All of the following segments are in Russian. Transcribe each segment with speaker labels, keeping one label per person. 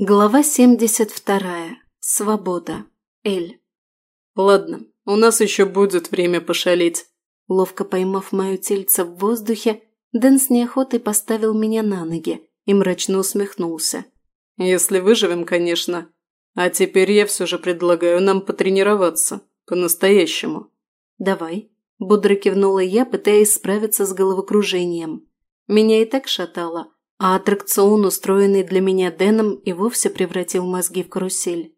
Speaker 1: Глава 72. Свобода. Эль.
Speaker 2: «Ладно, у нас еще будет время пошалить».
Speaker 1: Ловко поймав мое тельце в воздухе, Дэн с неохотой поставил меня на ноги и мрачно усмехнулся.
Speaker 2: «Если выживем, конечно. А теперь я все же предлагаю нам потренироваться. По-настоящему».
Speaker 1: «Давай», – бодро кивнула я, пытаясь справиться с головокружением. Меня и так шатало – а аттракцион, устроенный для меня Дэном, и вовсе превратил мозги в карусель.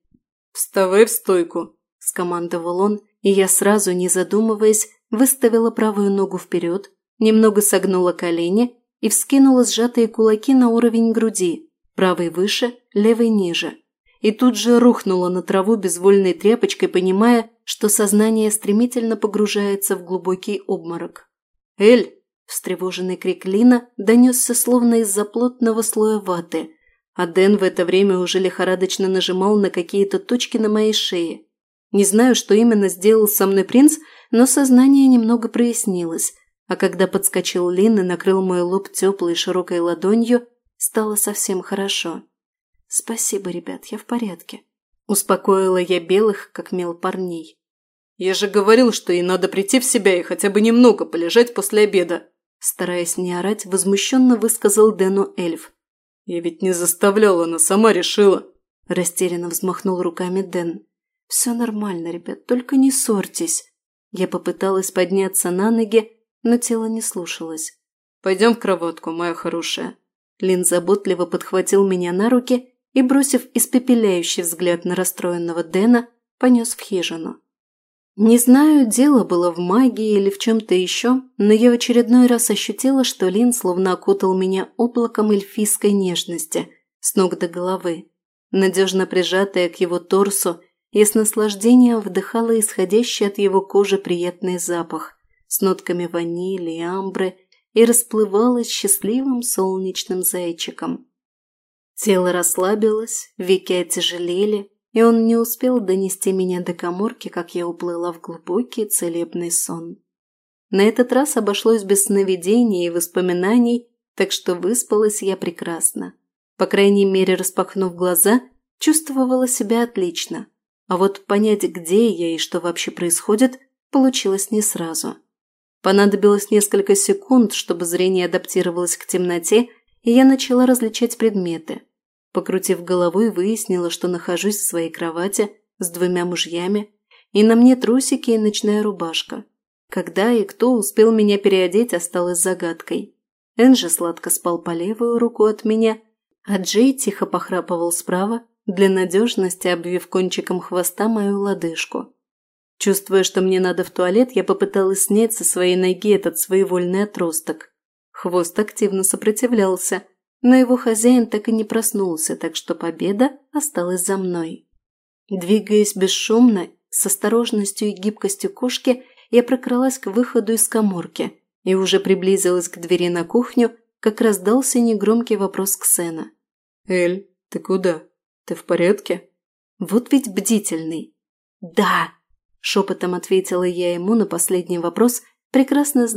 Speaker 2: «Вставай в стойку!»
Speaker 1: – скомандовал он, и я сразу, не задумываясь, выставила правую ногу вперед, немного согнула колени и вскинула сжатые кулаки на уровень груди, Правый выше, левый ниже. И тут же рухнула на траву безвольной тряпочкой, понимая, что сознание стремительно погружается в глубокий обморок. «Эль!» встревоженный крик Лина донесся словно из-за плотного слоя ваты, а Дэн в это время уже лихорадочно нажимал на какие-то точки на моей шее. Не знаю, что именно сделал со мной принц, но сознание немного прояснилось, а когда подскочил Лин и накрыл мой лоб теплой широкой ладонью, стало совсем хорошо. «Спасибо, ребят, я в порядке», – успокоила я белых, как мел парней.
Speaker 2: «Я же говорил, что ей надо прийти в себя и хотя бы немного полежать после обеда»,
Speaker 1: Стараясь не орать, возмущенно высказал Дэну эльф.
Speaker 2: «Я ведь не заставляла, она сама решила!»
Speaker 1: Растерянно взмахнул руками Дэн. «Все нормально, ребят, только не ссорьтесь!» Я попыталась подняться на ноги, но тело не слушалось.
Speaker 2: «Пойдем в кроватку, моя хорошая!»
Speaker 1: Лин заботливо подхватил меня на руки и, бросив испепеляющий взгляд на расстроенного Дэна, понес в хижину. Не знаю, дело было в магии или в чем-то еще, но я в очередной раз ощутила, что Лин словно окутал меня облаком эльфийской нежности с ног до головы. Надежно прижатая к его торсу, я с наслаждением вдыхала исходящий от его кожи приятный запах с нотками ванили и амбры и расплывалась счастливым солнечным зайчиком. Тело расслабилось, веки отяжелели, и он не успел донести меня до коморки, как я уплыла в глубокий целебный сон. На этот раз обошлось без сновидений и воспоминаний, так что выспалась я прекрасно. По крайней мере, распахнув глаза, чувствовала себя отлично. А вот понять, где я и что вообще происходит, получилось не сразу. Понадобилось несколько секунд, чтобы зрение адаптировалось к темноте, и я начала различать предметы – Покрутив головой, выяснила, что нахожусь в своей кровати с двумя мужьями, и на мне трусики и ночная рубашка. Когда и кто успел меня переодеть, осталось загадкой. Энджи сладко спал по левую руку от меня, а Джей тихо похрапывал справа, для надежности обвив кончиком хвоста мою лодыжку. Чувствуя, что мне надо в туалет, я попыталась снять со своей ноги этот своевольный отросток. Хвост активно сопротивлялся – но его хозяин так и не проснулся, так что победа осталась за мной. Двигаясь бесшумно, с осторожностью и гибкостью кошки, я прокралась к выходу из коморки и уже приблизилась к двери на кухню, как раздался негромкий вопрос Ксена.
Speaker 2: «Эль, ты куда? Ты в порядке?»
Speaker 1: «Вот ведь бдительный!» «Да!» – шепотом ответила я ему на последний вопрос, прекрасно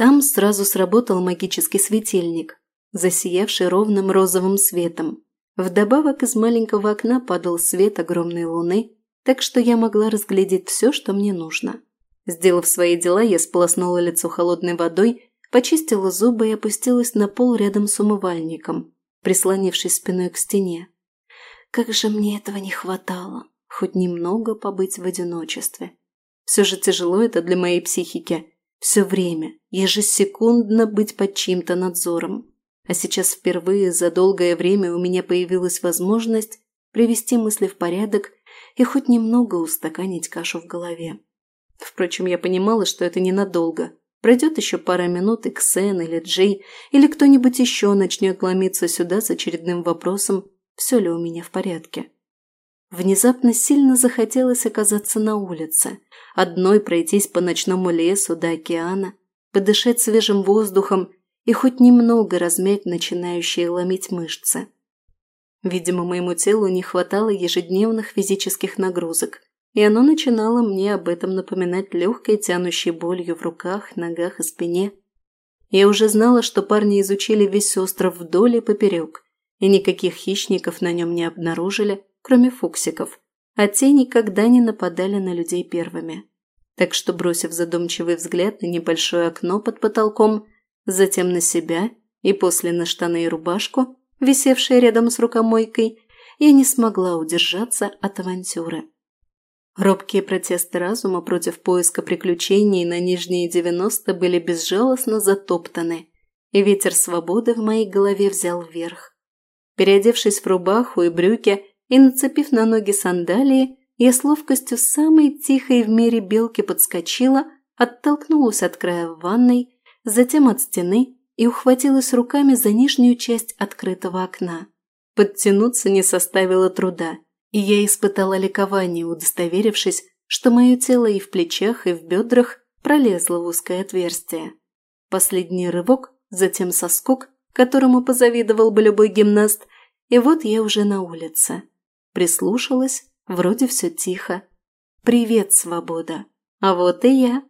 Speaker 1: Там сразу сработал магический светильник, засиявший ровным розовым светом. Вдобавок из маленького окна падал свет огромной луны, так что я могла разглядеть все, что мне нужно. Сделав свои дела, я сполоснула лицо холодной водой, почистила зубы и опустилась на пол рядом с умывальником, прислонившись спиной к стене. Как же мне этого не хватало, хоть немного побыть в одиночестве. Все же тяжело это для моей психики – все время, ежесекундно быть под чьим-то надзором. А сейчас впервые за долгое время у меня появилась возможность привести мысли в порядок и хоть немного устаканить кашу в голове. Впрочем, я понимала, что это ненадолго. Пройдет еще пара минут, и Ксен или Джей или кто-нибудь еще начнет ломиться сюда с очередным вопросом, все ли у меня в порядке. Внезапно сильно захотелось оказаться на улице, одной пройтись по ночному лесу до океана, подышать свежим воздухом и хоть немного размять начинающие ломить мышцы. Видимо, моему телу не хватало ежедневных физических нагрузок, и оно начинало мне об этом напоминать легкой тянущей болью в руках, ногах и спине. Я уже знала, что парни изучили весь остров вдоль и поперек, и никаких хищников на нем не обнаружили – кроме фуксиков. А те никогда не нападали на людей первыми. Так что, бросив задумчивый взгляд на небольшое окно под потолком, затем на себя и после на штаны и рубашку, висевшие рядом с рукомойкой, я не смогла удержаться от авантюры. Робкие протесты разума против поиска приключений на нижние девяносто были безжалостно затоптаны, и ветер свободы в моей голове взял верх. Переодевшись в рубаху и брюки, и нацепив на ноги сандалии, я с ловкостью самой тихой в мире белки подскочила, оттолкнулась от края ванной, затем от стены и ухватилась руками за нижнюю часть открытого окна. Подтянуться не составило труда, и я испытала ликование, удостоверившись, что мое тело и в плечах, и в бедрах пролезло в узкое отверстие. Последний рывок, затем соскок, которому позавидовал бы прислушалась, вроде все тихо. «Привет, свобода!» А вот и я.